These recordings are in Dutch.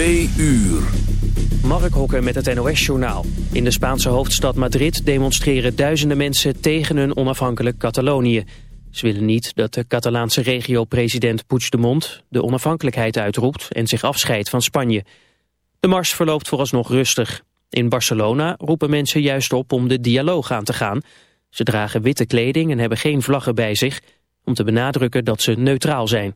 Twee uur. Mark Hokker met het NOS-journaal. In de Spaanse hoofdstad Madrid demonstreren duizenden mensen tegen een onafhankelijk Catalonië. Ze willen niet dat de Catalaanse regio-president Puigdemont de onafhankelijkheid uitroept en zich afscheidt van Spanje. De mars verloopt vooralsnog rustig. In Barcelona roepen mensen juist op om de dialoog aan te gaan. Ze dragen witte kleding en hebben geen vlaggen bij zich om te benadrukken dat ze neutraal zijn.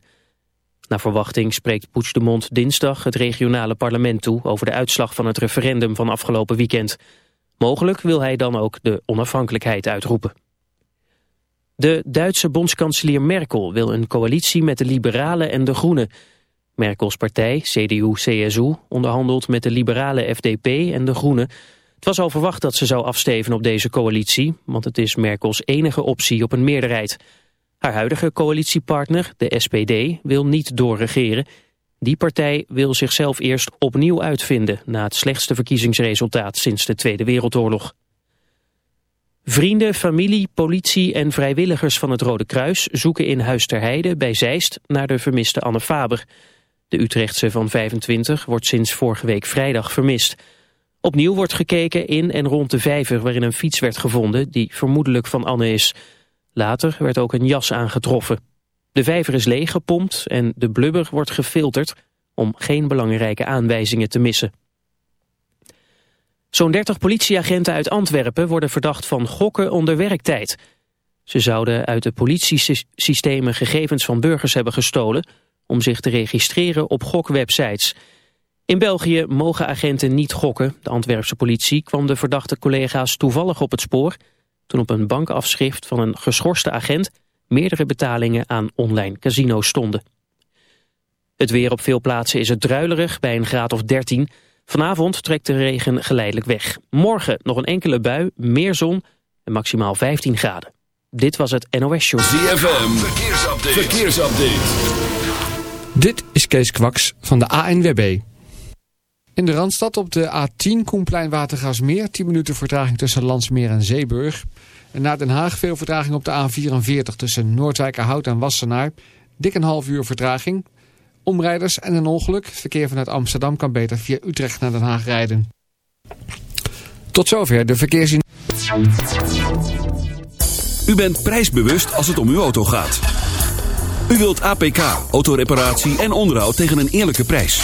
Na verwachting spreekt Puigdemont dinsdag het regionale parlement toe over de uitslag van het referendum van afgelopen weekend. Mogelijk wil hij dan ook de onafhankelijkheid uitroepen. De Duitse bondskanselier Merkel wil een coalitie met de Liberalen en de Groenen. Merkels partij, CDU-CSU, onderhandelt met de liberale FDP en de Groenen. Het was al verwacht dat ze zou afsteven op deze coalitie, want het is Merkels enige optie op een meerderheid. Haar huidige coalitiepartner, de SPD, wil niet doorregeren. Die partij wil zichzelf eerst opnieuw uitvinden... na het slechtste verkiezingsresultaat sinds de Tweede Wereldoorlog. Vrienden, familie, politie en vrijwilligers van het Rode Kruis... zoeken in Huis ter Heide bij Zeist naar de vermiste Anne Faber. De Utrechtse van 25 wordt sinds vorige week vrijdag vermist... Opnieuw wordt gekeken in en rond de vijver waarin een fiets werd gevonden die vermoedelijk van Anne is. Later werd ook een jas aangetroffen. De vijver is leeggepompt en de blubber wordt gefilterd om geen belangrijke aanwijzingen te missen. Zo'n 30 politieagenten uit Antwerpen worden verdacht van gokken onder werktijd. Ze zouden uit de politiesystemen gegevens van burgers hebben gestolen om zich te registreren op gokwebsites. In België mogen agenten niet gokken. De Antwerpse politie kwam de verdachte collega's toevallig op het spoor toen op een bankafschrift van een geschorste agent meerdere betalingen aan online casino's stonden. Het weer op veel plaatsen is het druilerig bij een graad of 13. Vanavond trekt de regen geleidelijk weg. Morgen nog een enkele bui, meer zon en maximaal 15 graden. Dit was het NOS Show. ZFM, verkeersupdate. verkeersupdate. Dit is Kees Kwaks van de ANWB. In de Randstad op de A10 Koenplein Watergasmeer. 10 minuten vertraging tussen Landsmeer en Zeeburg. En naar Den Haag veel vertraging op de A44 tussen Noordwijkerhout en Wassenaar. Dik een half uur vertraging. Omrijders en een ongeluk. verkeer vanuit Amsterdam kan beter via Utrecht naar Den Haag rijden. Tot zover de verkeersin. U bent prijsbewust als het om uw auto gaat. U wilt APK, autoreparatie en onderhoud tegen een eerlijke prijs.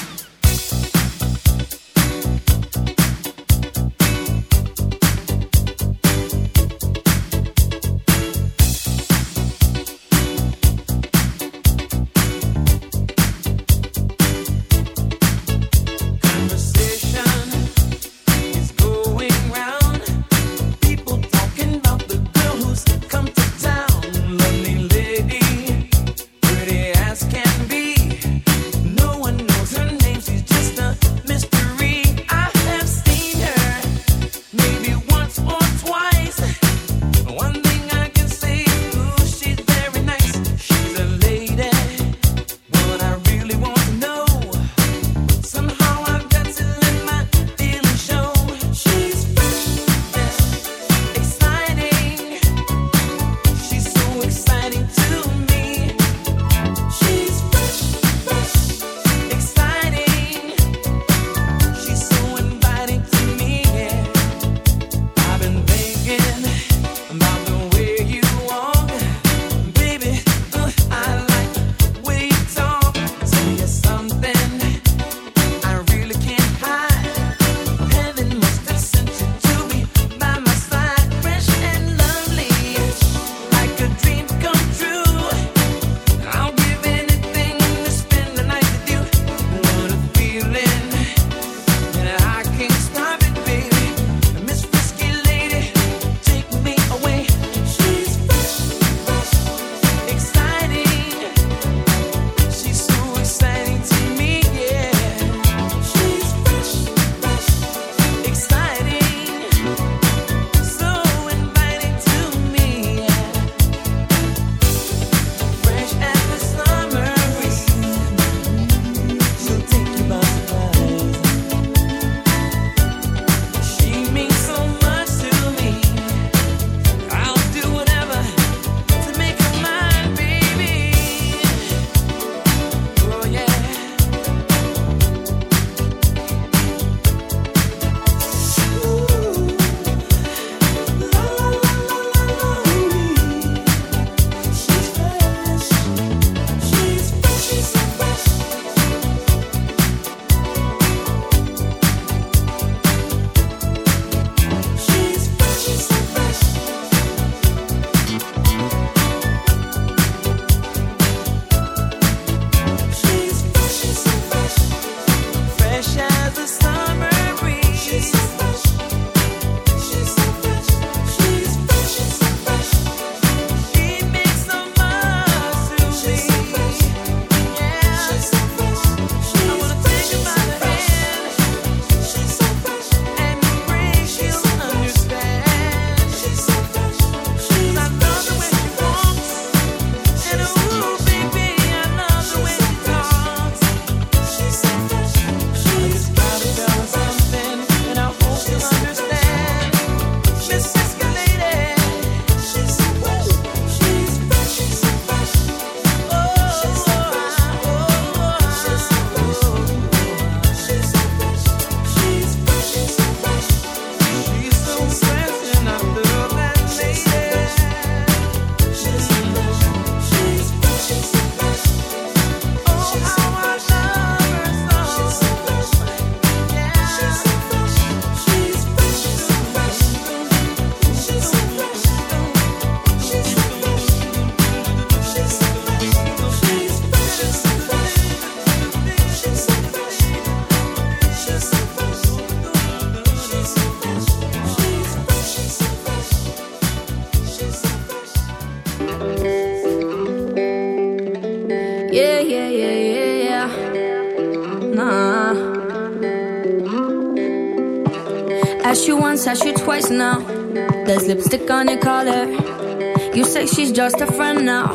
lipstick on your call her. You say she's just a friend now.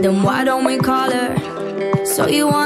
Then why don't we call her? So you want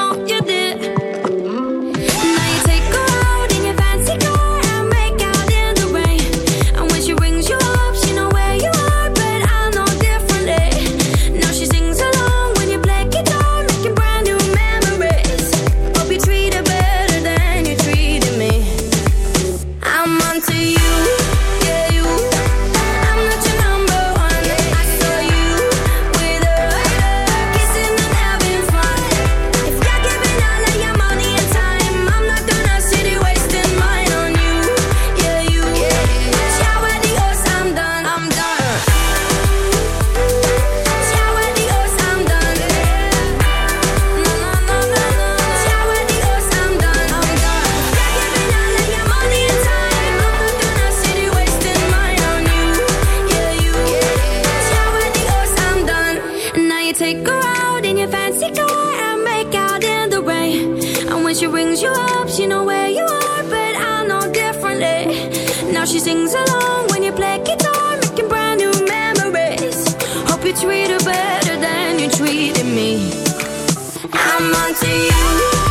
to you.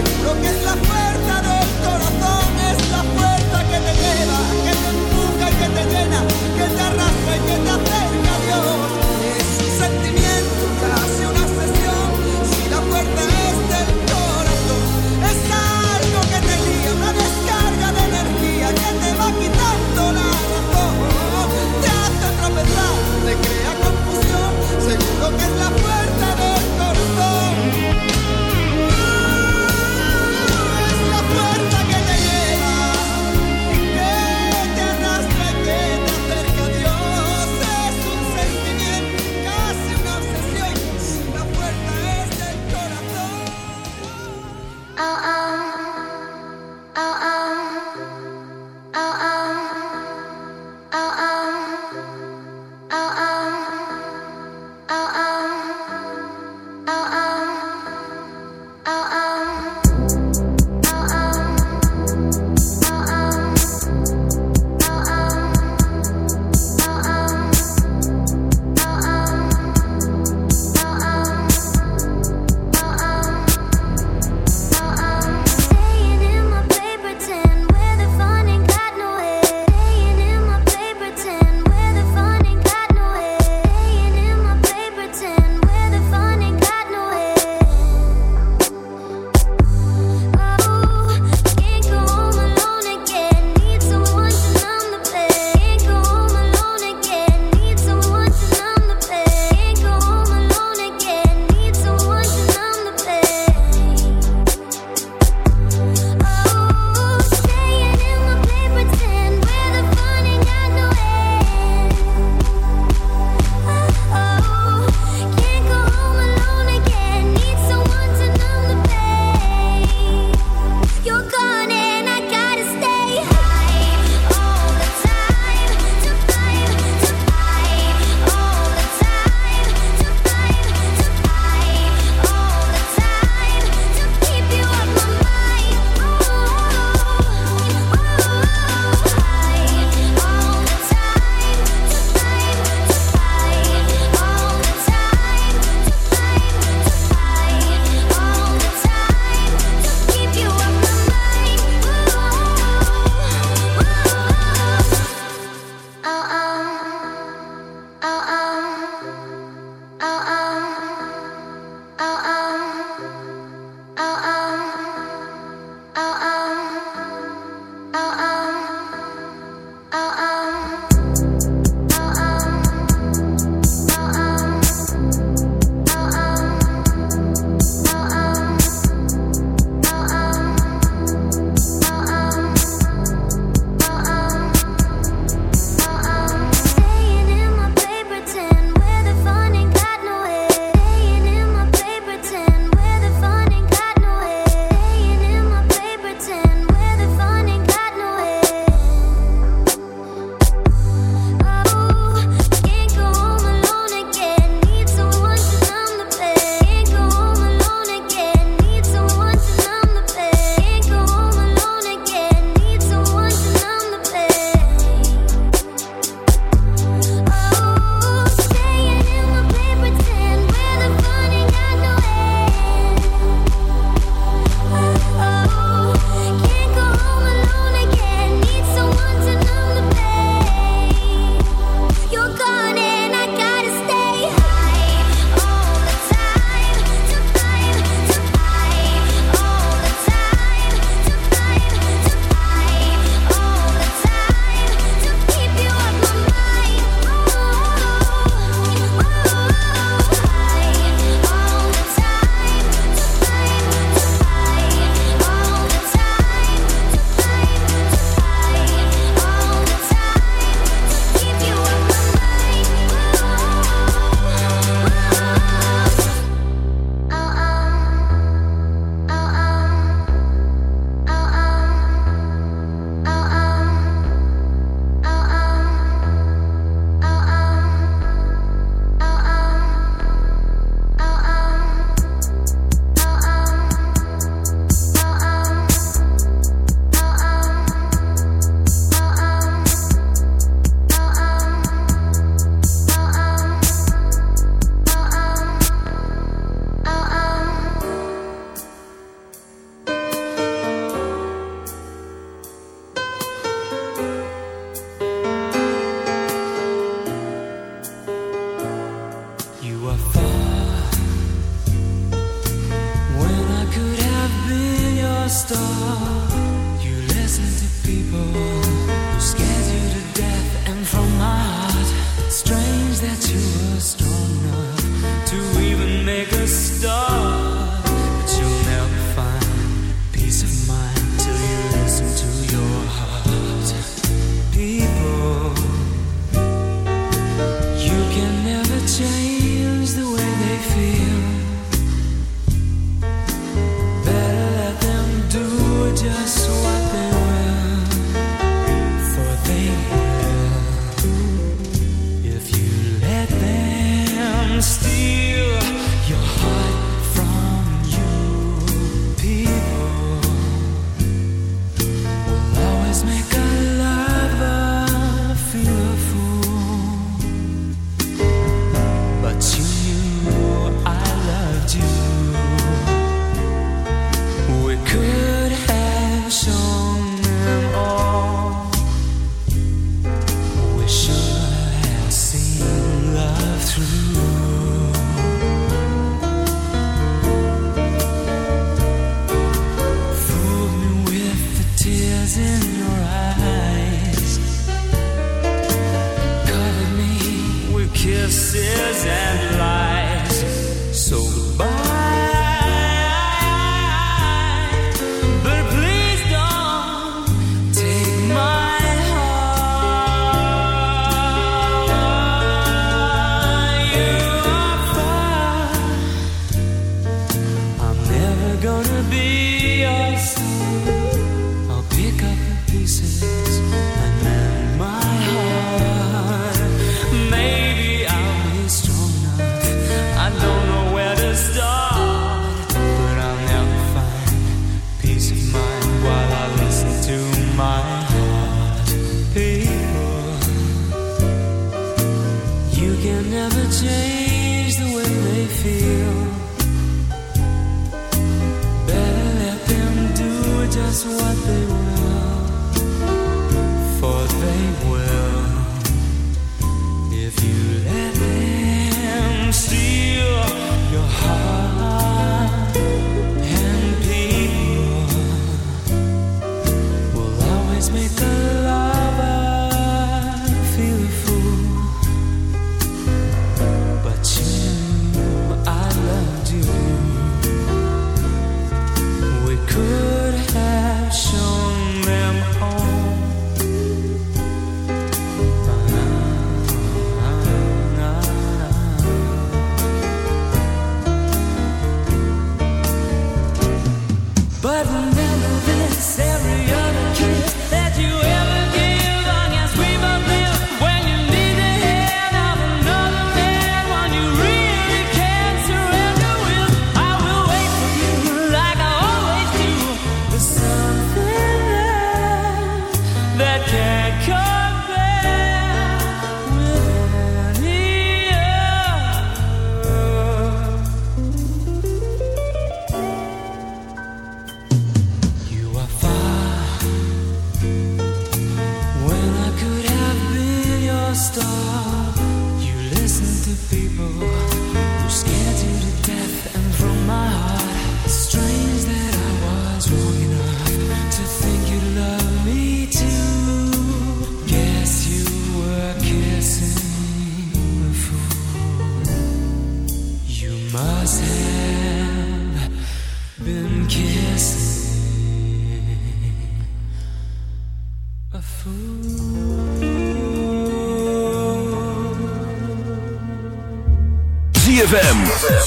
Seguro que es la fuerza del corazón, es la fuerza que te lleva, que te empuja y que te llena, que te arrastra y que te acerca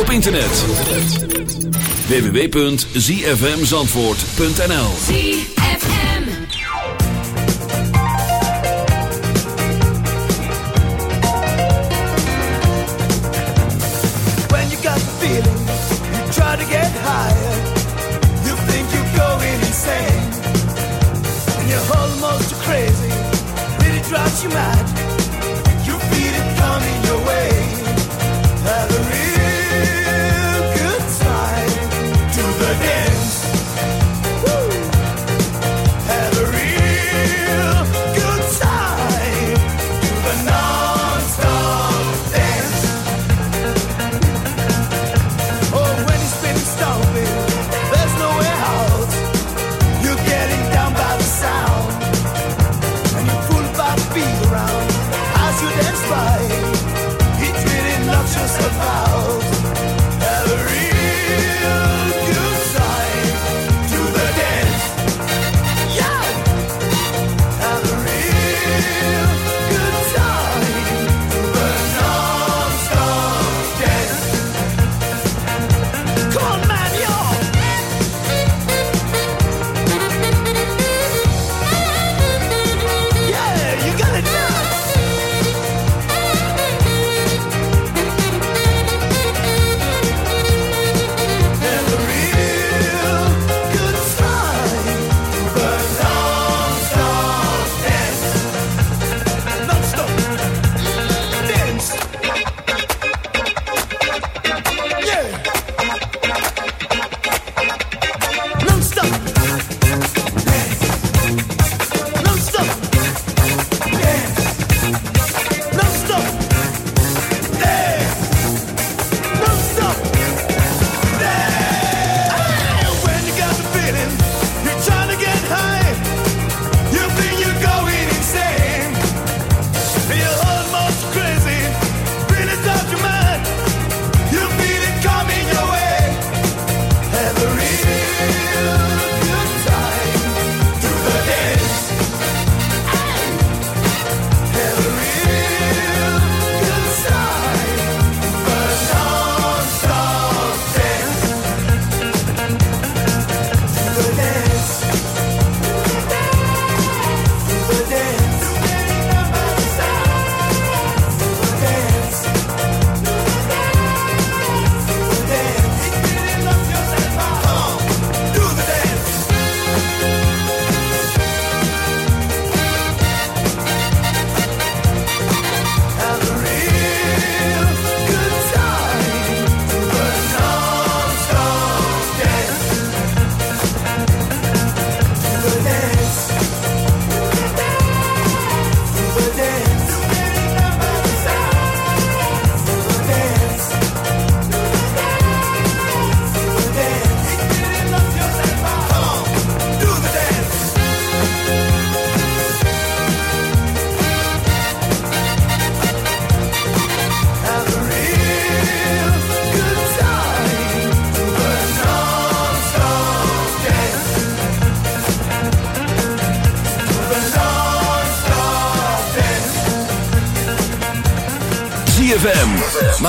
op internet. www.zfmzandvoort.nl When you got the feeling, you try to get higher. You think you're going insane. And you're almost crazy, really drives you mad.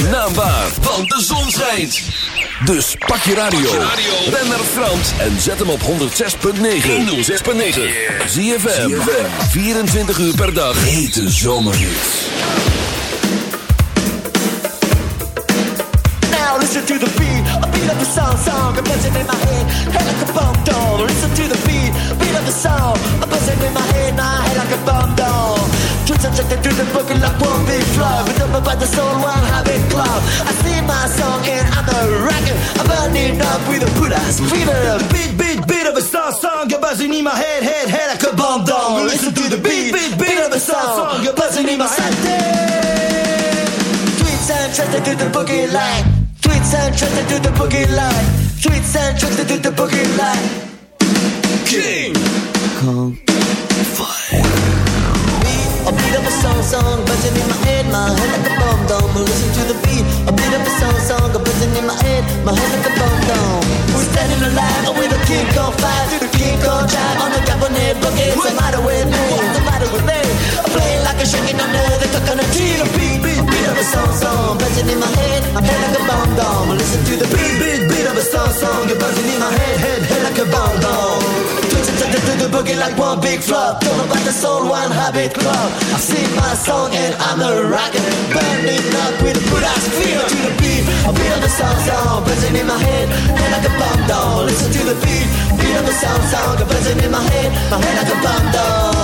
zijn naam waar, want de zon schijnt. Dus pak je radio. Ben naar Frans en zet hem op 106.9. 106.9. ZFM. 24 uur per dag. Hete zomerhits. Now listen to the beat, a beat of the song, song, a buzzing in my head, head like a bomb doll. Listen to the beat, beat of the song, a buzzing in my head, my head like a bomb doll. Twitch subjected to the book like one big with up about the soul, one habit club. I sing my song and I'm a rocker, I'm burning up with a put ass fever. Beat, beat, beat of a song, song, a buzzing in my head, head, head like a bomb doll. Listen to the beat, beat, beat of a song, song, a buzzing in my head. Tweets and trusted to the boogie line. Tweets and trusted to the boogie line. Tweets and trusted to the boogie line. King Kong fire. A beat of a song, song, We're standing alive with a King Kong five, to the King Kong drive on the Japanese boogie. What's the matter with me? What's the matter with me? I'm playing like a shaking under the coconut tree. The beat, beat, beat of a song, song, buzzing in my head, my head like a bomb dome. Listen to the beat, beat, of a song, song, you're buzzing in my head, head, head like a bomb dome. Twitching to the, boogie like one big flop. Don't know about the soul, one habit club. I sing my song and I'm a rocker, burning up with a good ass feel to the beat. A beat of a song, song, buzzing in my head, head like a bomb dome. Listen to the beat, beat of a song, song, buzzing in my head, my head like a bomb dome.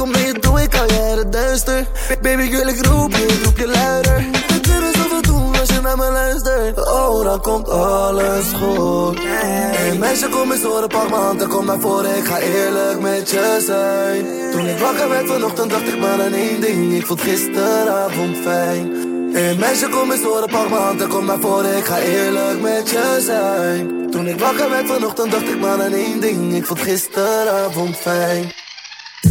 Ik kom je toe, ik uit het duister. Baby, girl, ik roep je, ik roep je luider. We kunnen zoveel doen als je naar me luistert. Oh, dan komt alles goed. Hey, meisje, kom eens horen, pak m'n hand en kom naar voren. Ik ga eerlijk met je zijn. Toen ik wakker werd vanochtend, dacht ik maar aan één ding. Ik vond gisteravond fijn. Hey meisje, kom eens horen, pak m'n hand en kom naar voren. Ik ga eerlijk met je zijn. Toen ik wakker werd vanochtend, dacht ik maar aan één ding. Ik vond gisteravond fijn.